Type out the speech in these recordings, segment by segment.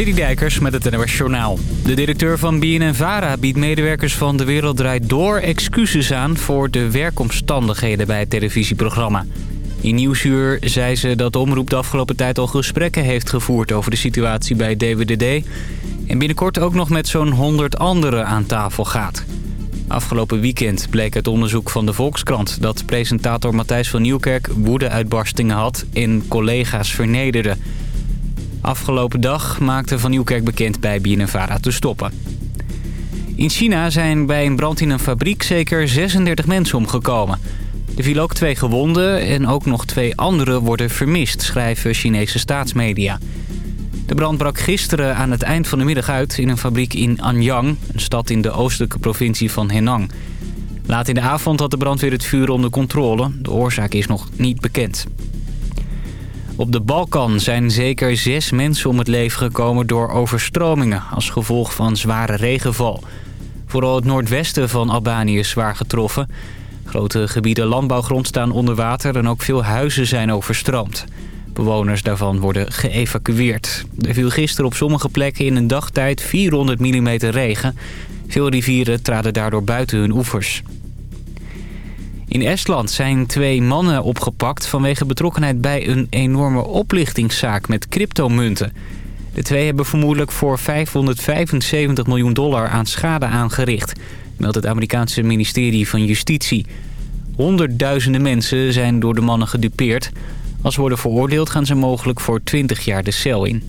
Dijkers met het NOS Journaal. De directeur van BNNVARA biedt medewerkers van De Wereld Draait Door excuses aan... voor de werkomstandigheden bij het televisieprogramma. In Nieuwsuur zei ze dat de omroep de afgelopen tijd al gesprekken heeft gevoerd... over de situatie bij DWDD. En binnenkort ook nog met zo'n 100 anderen aan tafel gaat. Afgelopen weekend bleek uit onderzoek van de Volkskrant... dat presentator Matthijs van Nieuwkerk woede-uitbarstingen had... en collega's vernederde... Afgelopen dag maakte Van Nieuwkerk bekend bij BNNVARA te stoppen. In China zijn bij een brand in een fabriek zeker 36 mensen omgekomen. Er vielen ook twee gewonden en ook nog twee anderen worden vermist, schrijven Chinese staatsmedia. De brand brak gisteren aan het eind van de middag uit in een fabriek in Anyang, een stad in de oostelijke provincie van Henan. Laat in de avond had de brandweer het vuur onder controle. De oorzaak is nog niet bekend. Op de Balkan zijn zeker zes mensen om het leven gekomen door overstromingen... als gevolg van zware regenval. Vooral het noordwesten van Albanië is zwaar getroffen. Grote gebieden landbouwgrond staan onder water en ook veel huizen zijn overstroomd. Bewoners daarvan worden geëvacueerd. Er viel gisteren op sommige plekken in een dagtijd 400 mm regen. Veel rivieren traden daardoor buiten hun oevers. In Estland zijn twee mannen opgepakt vanwege betrokkenheid bij een enorme oplichtingszaak met cryptomunten. De twee hebben vermoedelijk voor 575 miljoen dollar aan schade aangericht, meldt het Amerikaanse ministerie van Justitie. Honderdduizenden mensen zijn door de mannen gedupeerd. Als worden veroordeeld gaan ze mogelijk voor 20 jaar de cel in.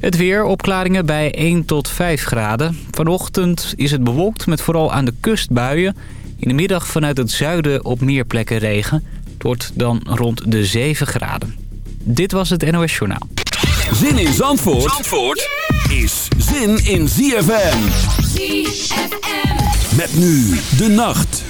Het weer, opklaringen bij 1 tot 5 graden. Vanochtend is het bewolkt met vooral aan de kust buien... In de middag vanuit het zuiden op meer plekken regen. Het wordt dan rond de 7 graden. Dit was het NOS Journaal. Zin in Zandvoort, Zandvoort is zin in ZFM. ZFM. Met nu de nacht.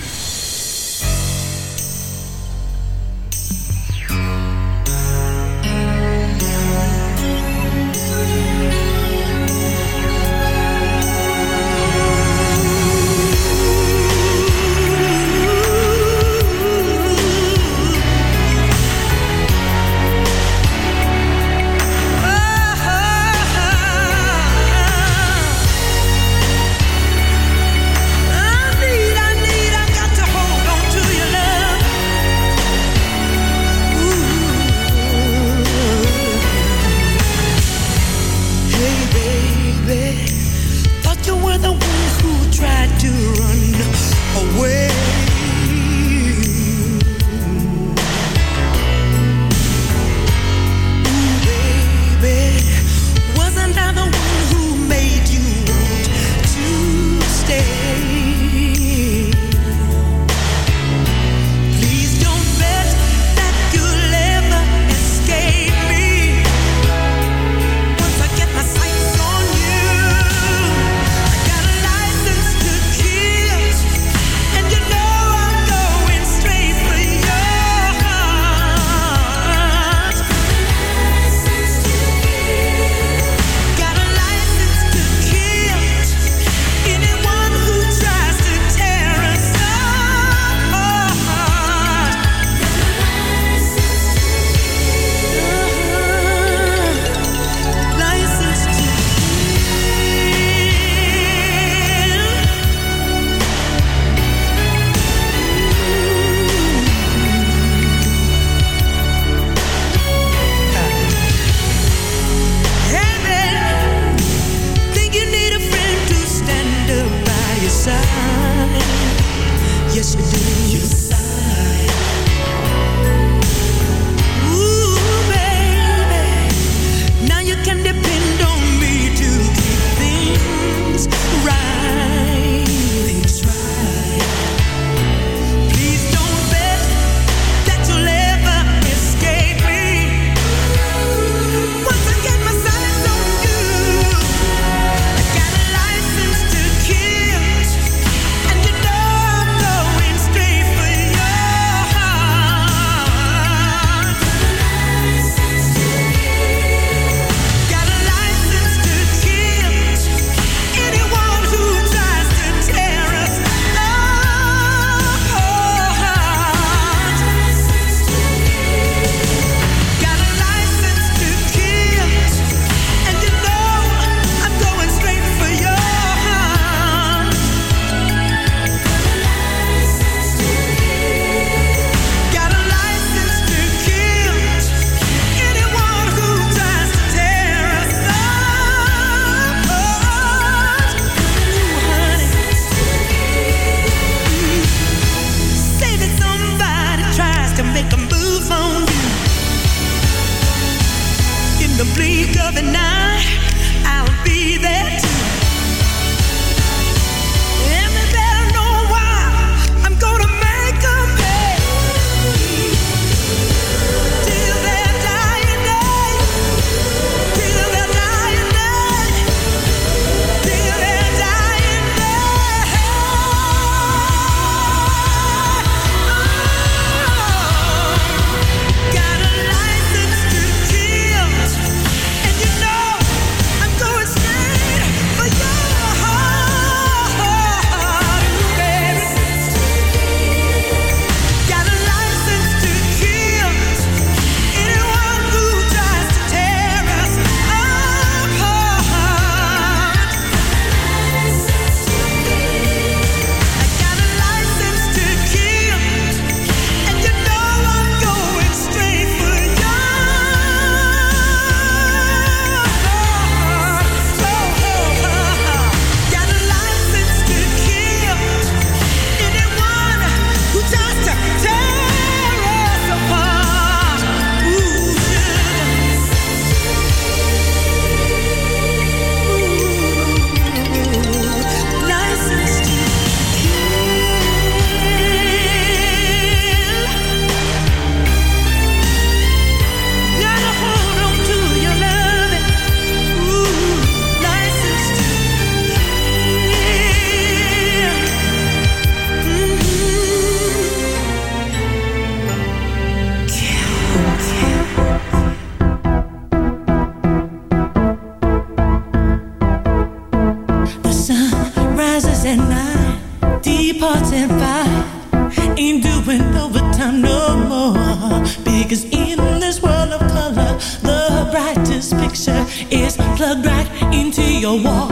this picture is plugged right into your wall.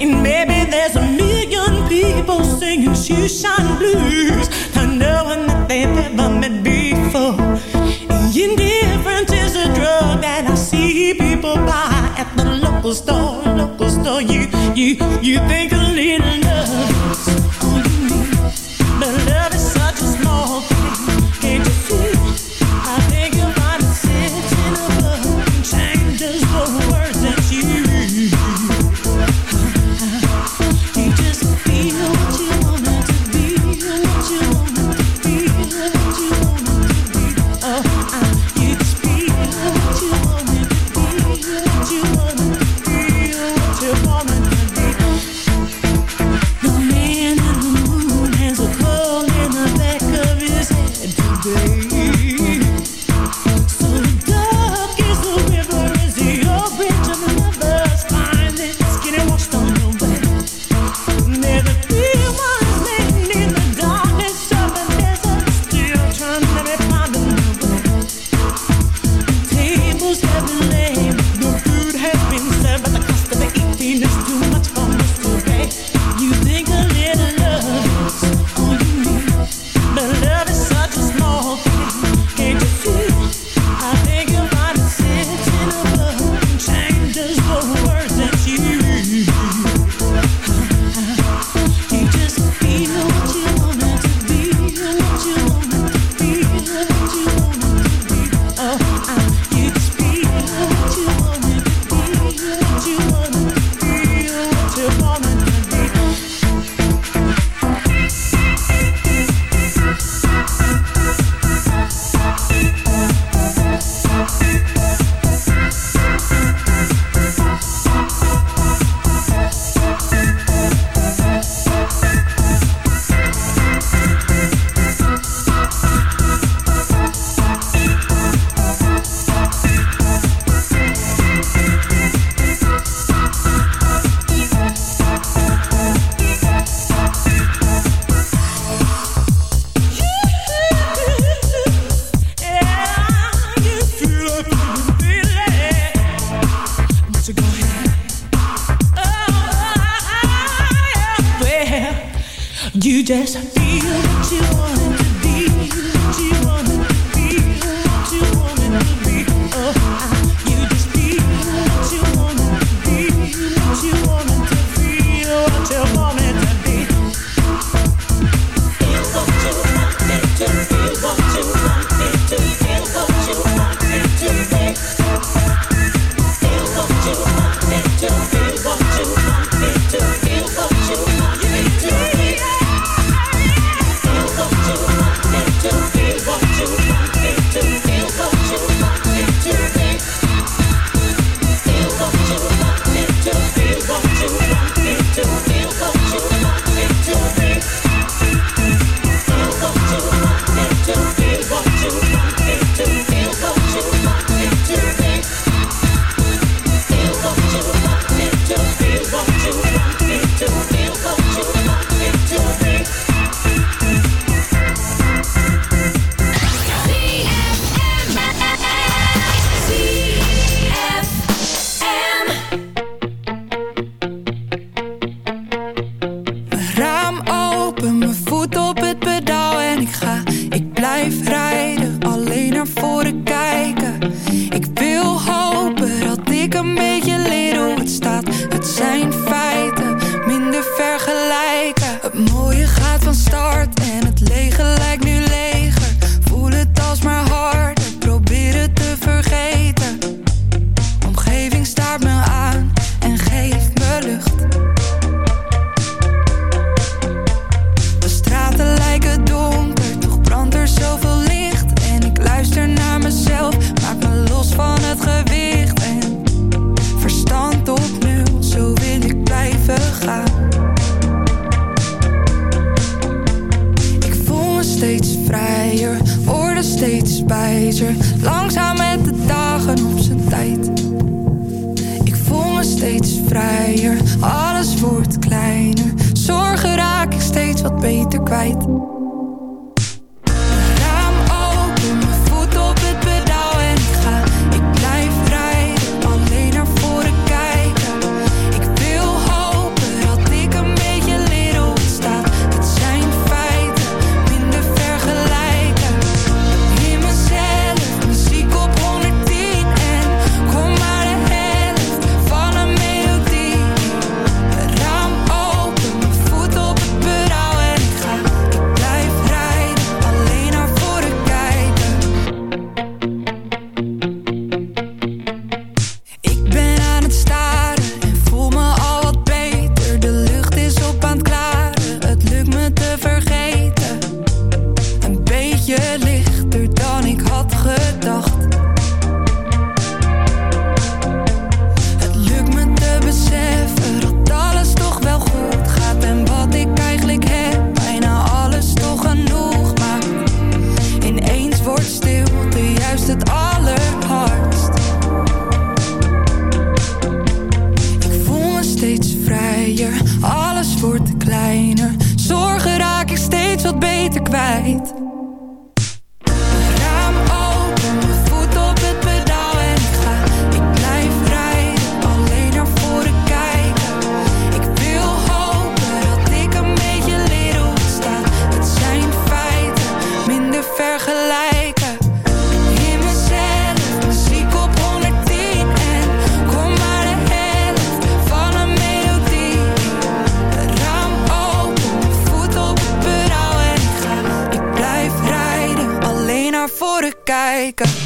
And maybe there's a million people singing shoeshine blues, not knowing that they've ever met before. And indifference is a drug that I see people buy at the local store, local store. You, you, you think a little kwijt. kijken.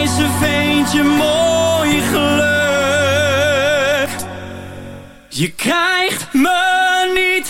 eigenwijze veentje mooi geluk. Je krijgt me niet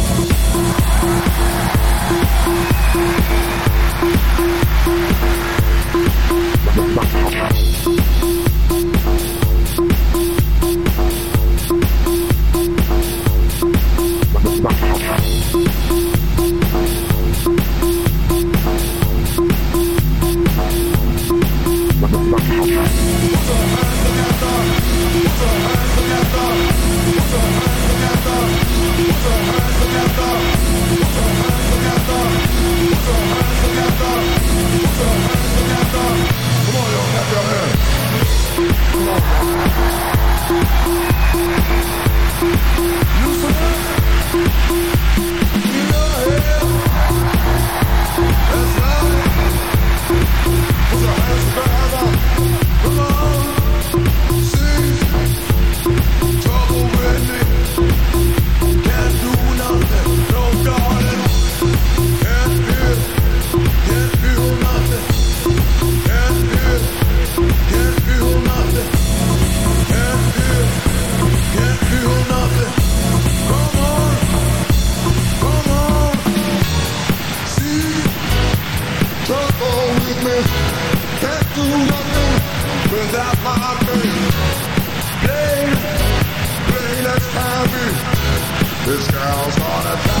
This girl's gonna die.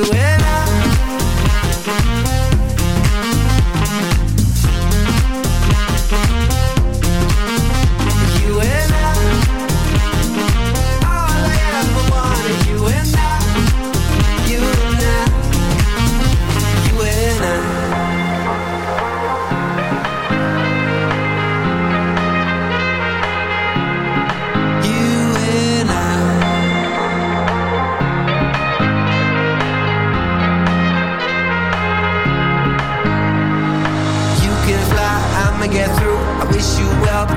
You and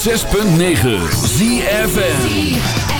106.9 ZFN